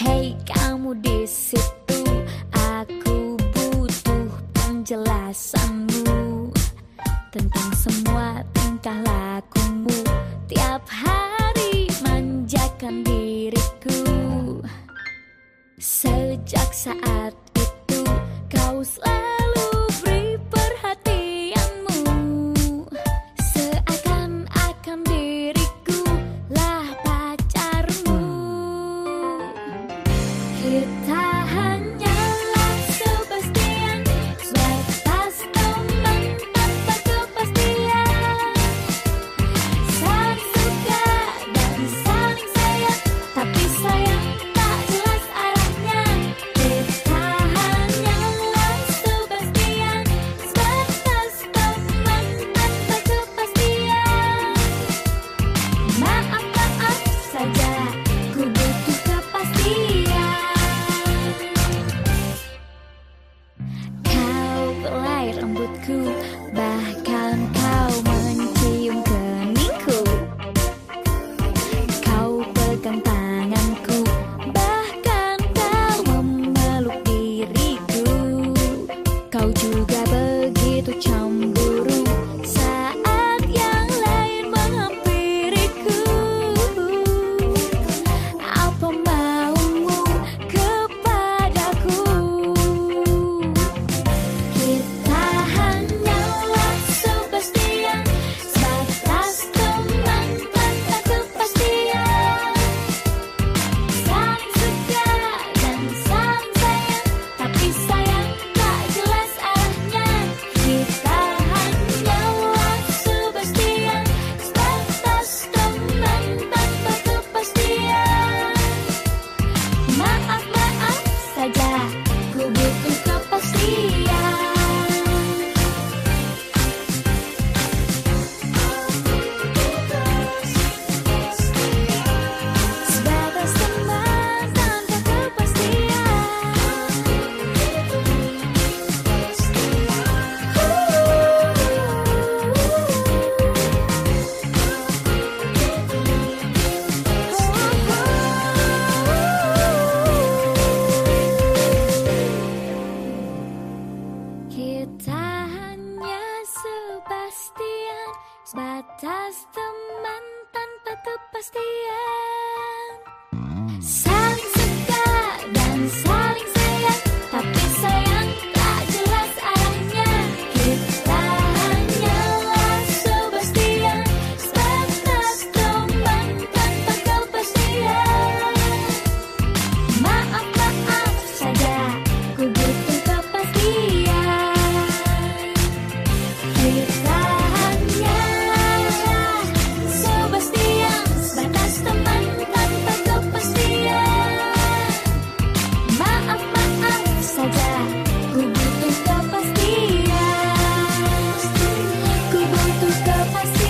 Hey kamu di situ, aku butuh penjelasanmu tentang semua tingkah lakumu tiap hari manjakan diriku. Sejak saat itu kau selalu 絶対 cool back Hanya sebastian Batas teman tanpa kepastian. love I see.